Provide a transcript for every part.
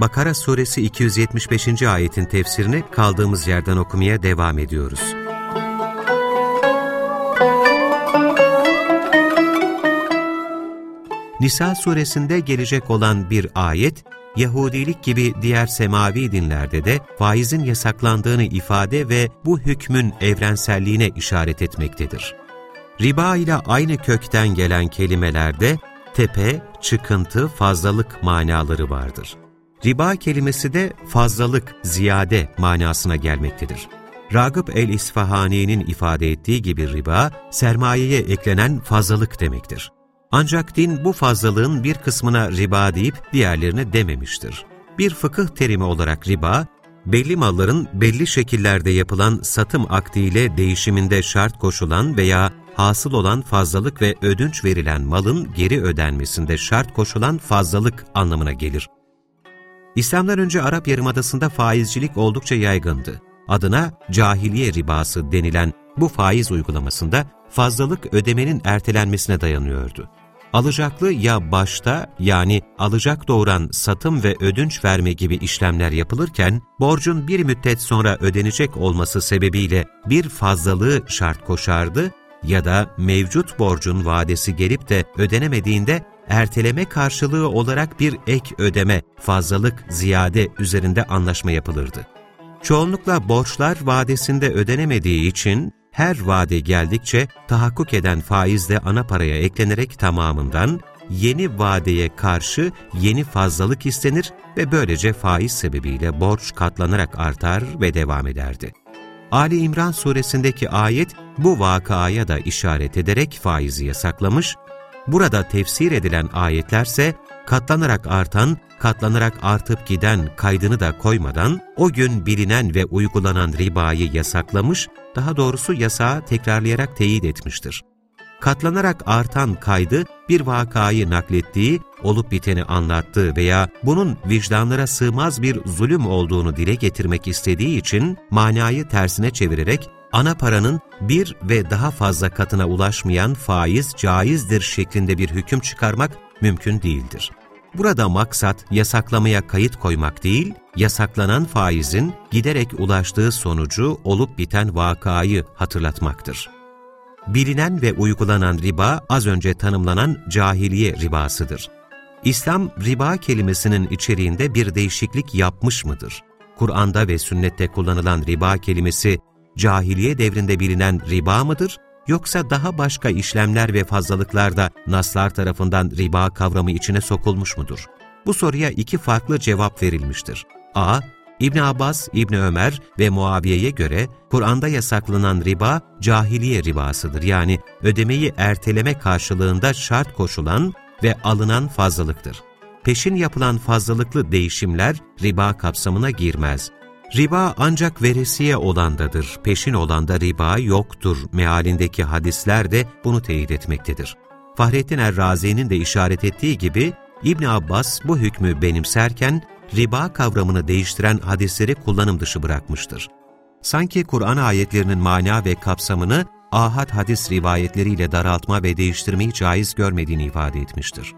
Bakara Suresi 275. ayetin tefsirini kaldığımız yerden okumaya devam ediyoruz. Nisa suresinde gelecek olan bir ayet, Yahudilik gibi diğer semavi dinlerde de faizin yasaklandığını ifade ve bu hükmün evrenselliğine işaret etmektedir. Riba ile aynı kökten gelen kelimelerde tepe, çıkıntı, fazlalık manaları vardır. Riba kelimesi de fazlalık, ziyade manasına gelmektedir. Ragıp el-İsfahani'nin ifade ettiği gibi riba, sermayeye eklenen fazlalık demektir. Ancak din bu fazlalığın bir kısmına riba deyip diğerlerine dememiştir. Bir fıkıh terimi olarak riba, belli malların belli şekillerde yapılan satım akdiyle değişiminde şart koşulan veya hasıl olan fazlalık ve ödünç verilen malın geri ödenmesinde şart koşulan fazlalık anlamına gelir. İslam'dan önce Arap Yarımadası'nda faizcilik oldukça yaygındı. Adına cahiliye ribası denilen bu faiz uygulamasında fazlalık ödemenin ertelenmesine dayanıyordu. Alacaklı ya başta yani alacak doğuran satım ve ödünç verme gibi işlemler yapılırken, borcun bir müddet sonra ödenecek olması sebebiyle bir fazlalığı şart koşardı ya da mevcut borcun vadesi gelip de ödenemediğinde erteleme karşılığı olarak bir ek ödeme, fazlalık, ziyade üzerinde anlaşma yapılırdı. Çoğunlukla borçlar vadesinde ödenemediği için her vade geldikçe tahakkuk eden faizle ana paraya eklenerek tamamından yeni vadeye karşı yeni fazlalık istenir ve böylece faiz sebebiyle borç katlanarak artar ve devam ederdi. Ali İmran suresindeki ayet bu vakaya da işaret ederek faizi yasaklamış, burada tefsir edilen ayetlerse katlanarak artan, katlanarak artıp giden kaydını da koymadan o gün bilinen ve uygulanan ribayı yasaklamış, daha doğrusu yasağı tekrarlayarak teyit etmiştir. Katlanarak artan kaydı bir vakayı naklettiği, olup biteni anlattığı veya bunun vicdanlara sığmaz bir zulüm olduğunu dile getirmek istediği için manayı tersine çevirerek ana paranın bir ve daha fazla katına ulaşmayan faiz caizdir şeklinde bir hüküm çıkarmak mümkün değildir. Burada maksat yasaklamaya kayıt koymak değil, yasaklanan faizin giderek ulaştığı sonucu olup biten vakayı hatırlatmaktır bilinen ve uygulanan riba az önce tanımlanan cahiliye ribasıdır. İslam riba kelimesinin içeriğinde bir değişiklik yapmış mıdır? Kur'an'da ve sünnette kullanılan riba kelimesi cahiliye devrinde bilinen riba mıdır? Yoksa daha başka işlemler ve fazlalıklarda naslar tarafından riba kavramı içine sokulmuş mudur? Bu soruya iki farklı cevap verilmiştir. A. İbn Abbas, İbn Ömer ve Muaviye'ye göre Kur'an'da yasaklanan riba cahiliye ribasıdır. Yani ödemeyi erteleme karşılığında şart koşulan ve alınan fazlalıktır. Peşin yapılan fazlalıklı değişimler riba kapsamına girmez. Riba ancak veresiye olandadır, peşin olanda riba yoktur mealindeki hadisler de bunu teyit etmektedir. Fahrettin Errazi'nin de işaret ettiği gibi İbn Abbas bu hükmü benimserken riba kavramını değiştiren hadisleri kullanım dışı bırakmıştır. Sanki Kur'an ayetlerinin mana ve kapsamını ahad hadis rivayetleriyle daraltma ve değiştirmeyi caiz görmediğini ifade etmiştir.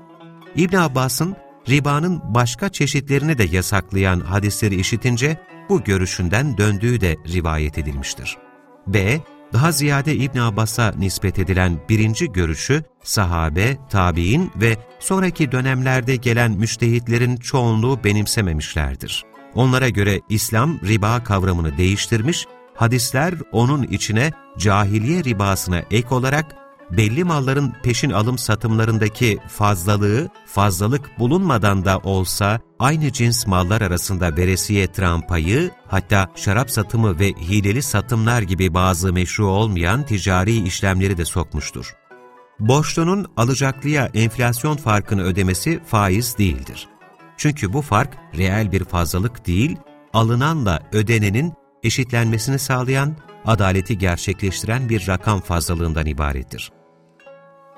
İbn Abbas'ın ribanın başka çeşitlerini de yasaklayan hadisleri işitince bu görüşünden döndüğü de rivayet edilmiştir. B daha ziyade İbn Abbas'a nispet edilen birinci görüşü sahabe, tabi'in ve sonraki dönemlerde gelen müştehitlerin çoğunluğu benimsememişlerdir. Onlara göre İslam riba kavramını değiştirmiş, hadisler onun içine cahiliye ribasına ek olarak belli malların peşin alım satımlarındaki fazlalığı, fazlalık bulunmadan da olsa aynı cins mallar arasında veresiye trampayı, hatta şarap satımı ve hileli satımlar gibi bazı meşru olmayan ticari işlemleri de sokmuştur. Borçlunun alacaklıya enflasyon farkını ödemesi faiz değildir. Çünkü bu fark reel bir fazlalık değil, alınanla ödenenin eşitlenmesini sağlayan, adaleti gerçekleştiren bir rakam fazlalığından ibarettir.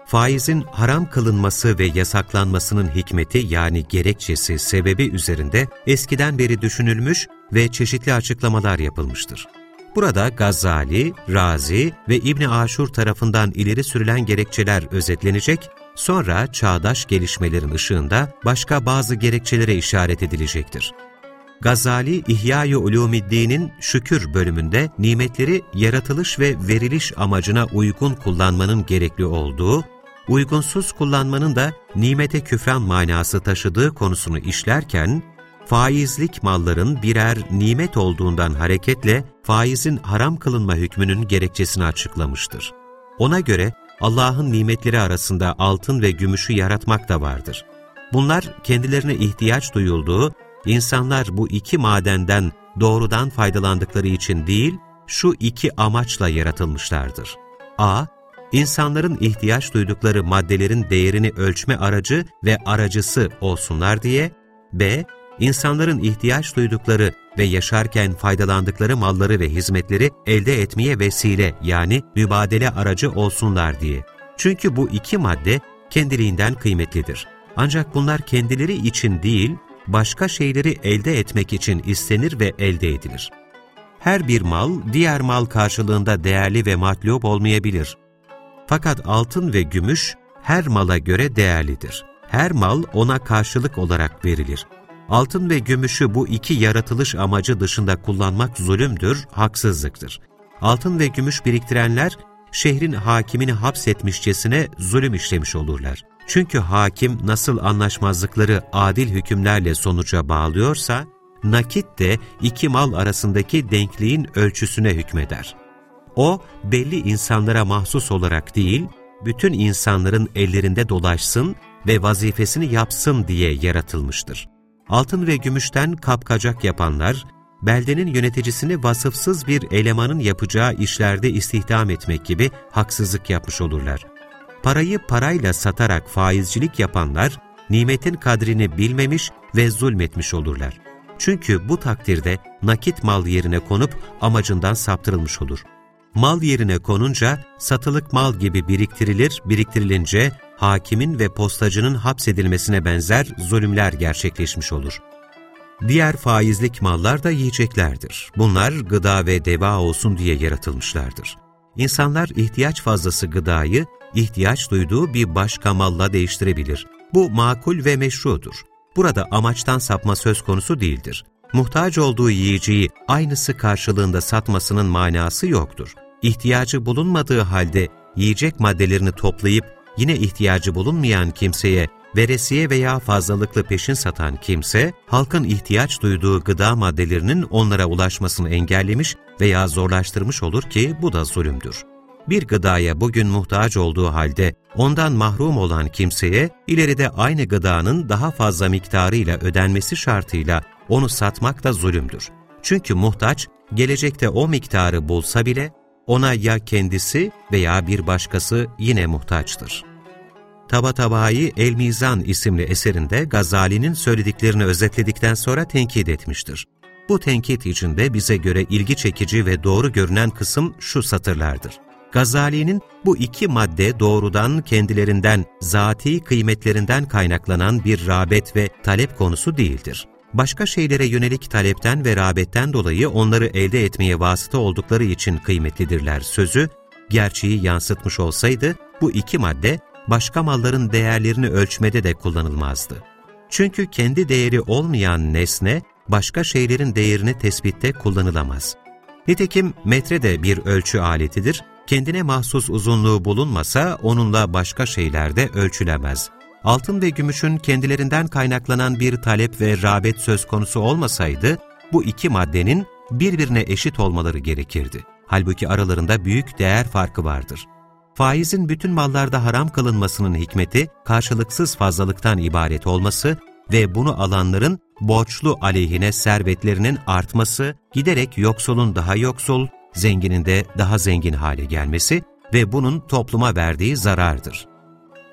Faizin haram kılınması ve yasaklanmasının hikmeti yani gerekçesi, sebebi üzerinde eskiden beri düşünülmüş ve çeşitli açıklamalar yapılmıştır. Burada Gazali, Razi ve İbni Aşur tarafından ileri sürülen gerekçeler özetlenecek, sonra çağdaş gelişmelerin ışığında başka bazı gerekçelere işaret edilecektir. Gazali, İhya-i Ulumiddin'in şükür bölümünde nimetleri yaratılış ve veriliş amacına uygun kullanmanın gerekli olduğu, uygunsuz kullanmanın da nimete küfran manası taşıdığı konusunu işlerken, faizlik malların birer nimet olduğundan hareketle faizin haram kılınma hükmünün gerekçesini açıklamıştır. Ona göre Allah'ın nimetleri arasında altın ve gümüşü yaratmak da vardır. Bunlar kendilerine ihtiyaç duyulduğu, insanlar bu iki madenden doğrudan faydalandıkları için değil, şu iki amaçla yaratılmışlardır. a. İnsanların ihtiyaç duydukları maddelerin değerini ölçme aracı ve aracısı olsunlar diye, b insanların ihtiyaç duydukları ve yaşarken faydalandıkları malları ve hizmetleri elde etmeye vesile yani mübadele aracı olsunlar diye. Çünkü bu iki madde kendiliğinden kıymetlidir. Ancak bunlar kendileri için değil, başka şeyleri elde etmek için istenir ve elde edilir. Her bir mal, diğer mal karşılığında değerli ve matlub olmayabilir. Fakat altın ve gümüş her mala göre değerlidir. Her mal ona karşılık olarak verilir. Altın ve gümüşü bu iki yaratılış amacı dışında kullanmak zulümdür, haksızlıktır. Altın ve gümüş biriktirenler, şehrin hakimini hapsetmişçesine zulüm işlemiş olurlar. Çünkü hakim nasıl anlaşmazlıkları adil hükümlerle sonuca bağlıyorsa, nakit de iki mal arasındaki denkliğin ölçüsüne hükmeder. O, belli insanlara mahsus olarak değil, bütün insanların ellerinde dolaşsın ve vazifesini yapsın diye yaratılmıştır altın ve gümüşten kapkacak yapanlar, beldenin yöneticisini vasıfsız bir elemanın yapacağı işlerde istihdam etmek gibi haksızlık yapmış olurlar. Parayı parayla satarak faizcilik yapanlar, nimetin kadrini bilmemiş ve zulmetmiş olurlar. Çünkü bu takdirde nakit mal yerine konup amacından saptırılmış olur. Mal yerine konunca satılık mal gibi biriktirilir, biriktirilince hakimin ve postacının hapsedilmesine benzer zulümler gerçekleşmiş olur. Diğer faizlik mallar da yiyeceklerdir. Bunlar gıda ve deva olsun diye yaratılmışlardır. İnsanlar ihtiyaç fazlası gıdayı, ihtiyaç duyduğu bir başka malla değiştirebilir. Bu makul ve meşrudur. Burada amaçtan sapma söz konusu değildir. Muhtaç olduğu yiyeceği aynısı karşılığında satmasının manası yoktur. İhtiyacı bulunmadığı halde yiyecek maddelerini toplayıp yine ihtiyacı bulunmayan kimseye veresiye veya fazlalıklı peşin satan kimse, halkın ihtiyaç duyduğu gıda maddelerinin onlara ulaşmasını engellemiş veya zorlaştırmış olur ki bu da zulümdür. Bir gıdaya bugün muhtaç olduğu halde ondan mahrum olan kimseye ileride aynı gıdanın daha fazla miktarıyla ödenmesi şartıyla onu satmak da zulümdür. Çünkü muhtaç gelecekte o miktarı bulsa bile ona ya kendisi veya bir başkası yine muhtaçtır. Tabatabai El-Mizan isimli eserinde Gazali'nin söylediklerini özetledikten sonra tenkit etmiştir. Bu tenkit içinde bize göre ilgi çekici ve doğru görünen kısım şu satırlardır. Gazali'nin bu iki madde doğrudan kendilerinden, zati kıymetlerinden kaynaklanan bir rağbet ve talep konusu değildir başka şeylere yönelik talepten ve rağbetten dolayı onları elde etmeye vasıta oldukları için kıymetlidirler sözü, gerçeği yansıtmış olsaydı bu iki madde başka malların değerlerini ölçmede de kullanılmazdı. Çünkü kendi değeri olmayan nesne, başka şeylerin değerini tespitte kullanılamaz. Nitekim metre de bir ölçü aletidir, kendine mahsus uzunluğu bulunmasa onunla başka şeylerde ölçülemez altın ve gümüşün kendilerinden kaynaklanan bir talep ve rağbet söz konusu olmasaydı, bu iki maddenin birbirine eşit olmaları gerekirdi. Halbuki aralarında büyük değer farkı vardır. Faizin bütün mallarda haram kılınmasının hikmeti, karşılıksız fazlalıktan ibaret olması ve bunu alanların borçlu aleyhine servetlerinin artması, giderek yoksulun daha yoksul, zenginin de daha zengin hale gelmesi ve bunun topluma verdiği zarardır.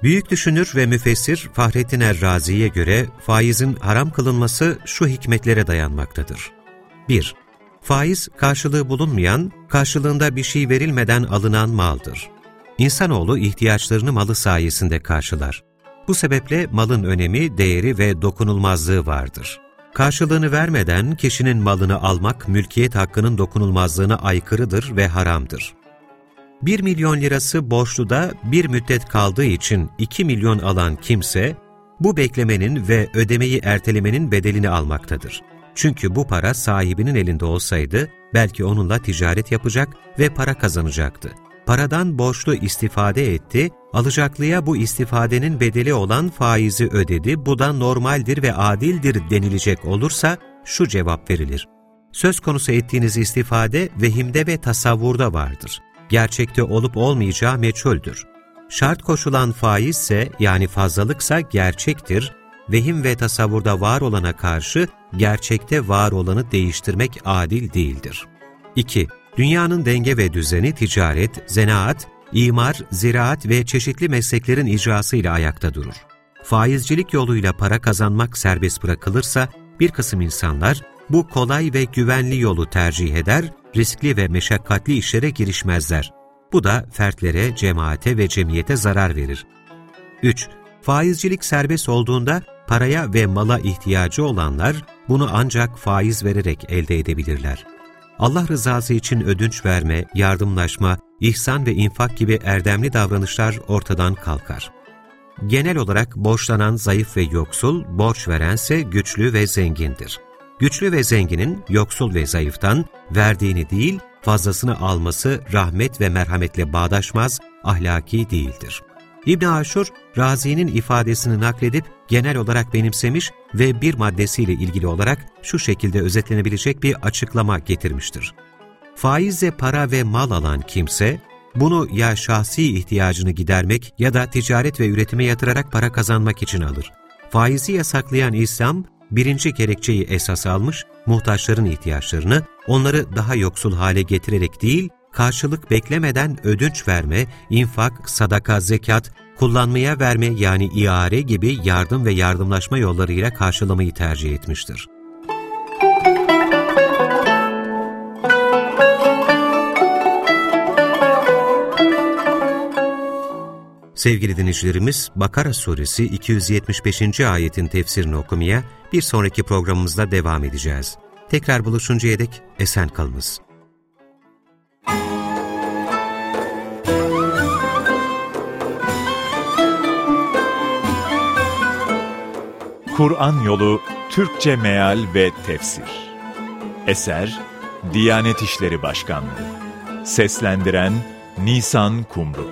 Büyük düşünür ve müfessir Fahrettin Errazi'ye göre faizin haram kılınması şu hikmetlere dayanmaktadır. 1. Faiz, karşılığı bulunmayan, karşılığında bir şey verilmeden alınan maldır. İnsanoğlu ihtiyaçlarını malı sayesinde karşılar. Bu sebeple malın önemi, değeri ve dokunulmazlığı vardır. Karşılığını vermeden kişinin malını almak, mülkiyet hakkının dokunulmazlığına aykırıdır ve haramdır. 1 milyon lirası borçluda bir müddet kaldığı için 2 milyon alan kimse, bu beklemenin ve ödemeyi ertelemenin bedelini almaktadır. Çünkü bu para sahibinin elinde olsaydı, belki onunla ticaret yapacak ve para kazanacaktı. Paradan borçlu istifade etti, alacaklıya bu istifadenin bedeli olan faizi ödedi, bu da normaldir ve adildir denilecek olursa şu cevap verilir. Söz konusu ettiğiniz istifade vehimde ve tasavvurda vardır gerçekte olup olmayacağı meçhuldür. Şart koşulan faiz ise yani fazlalıksa gerçektir, vehim ve tasavvurda var olana karşı gerçekte var olanı değiştirmek adil değildir. 2. Dünyanın denge ve düzeni ticaret, zenaat, imar, ziraat ve çeşitli mesleklerin icrasıyla ayakta durur. Faizcilik yoluyla para kazanmak serbest bırakılırsa bir kısım insanlar bu kolay ve güvenli yolu tercih eder riskli ve meşakkatli işlere girişmezler. Bu da fertlere, cemaate ve cemiyete zarar verir. 3. Faizcilik serbest olduğunda paraya ve mala ihtiyacı olanlar bunu ancak faiz vererek elde edebilirler. Allah rızası için ödünç verme, yardımlaşma, ihsan ve infak gibi erdemli davranışlar ortadan kalkar. Genel olarak borçlanan zayıf ve yoksul, borç verense güçlü ve zengindir. Güçlü ve zenginin yoksul ve zayıftan verdiğini değil, fazlasını alması rahmet ve merhametle bağdaşmaz, ahlaki değildir. İbn Aşur, Razi'nin ifadesini nakledip genel olarak benimsemiş ve bir maddesiyle ilgili olarak şu şekilde özetlenebilecek bir açıklama getirmiştir. Faizle para ve mal alan kimse, bunu ya şahsi ihtiyacını gidermek ya da ticaret ve üretime yatırarak para kazanmak için alır. Faizi yasaklayan İslam, birinci gerekçeyi esas almış, muhtaçların ihtiyaçlarını onları daha yoksul hale getirerek değil, karşılık beklemeden ödünç verme, infak, sadaka, zekat, kullanmaya verme yani iare gibi yardım ve yardımlaşma yollarıyla karşılamayı tercih etmiştir. Sevgili dinleyicilerimiz, Bakara suresi 275. ayetin tefsirini okumaya bir sonraki programımızda devam edeceğiz. Tekrar buluşuncaya dek esen kalınız. Kur'an Yolu Türkçe Meal ve Tefsir Eser Diyanet İşleri Başkanlığı Seslendiren Nisan Kumru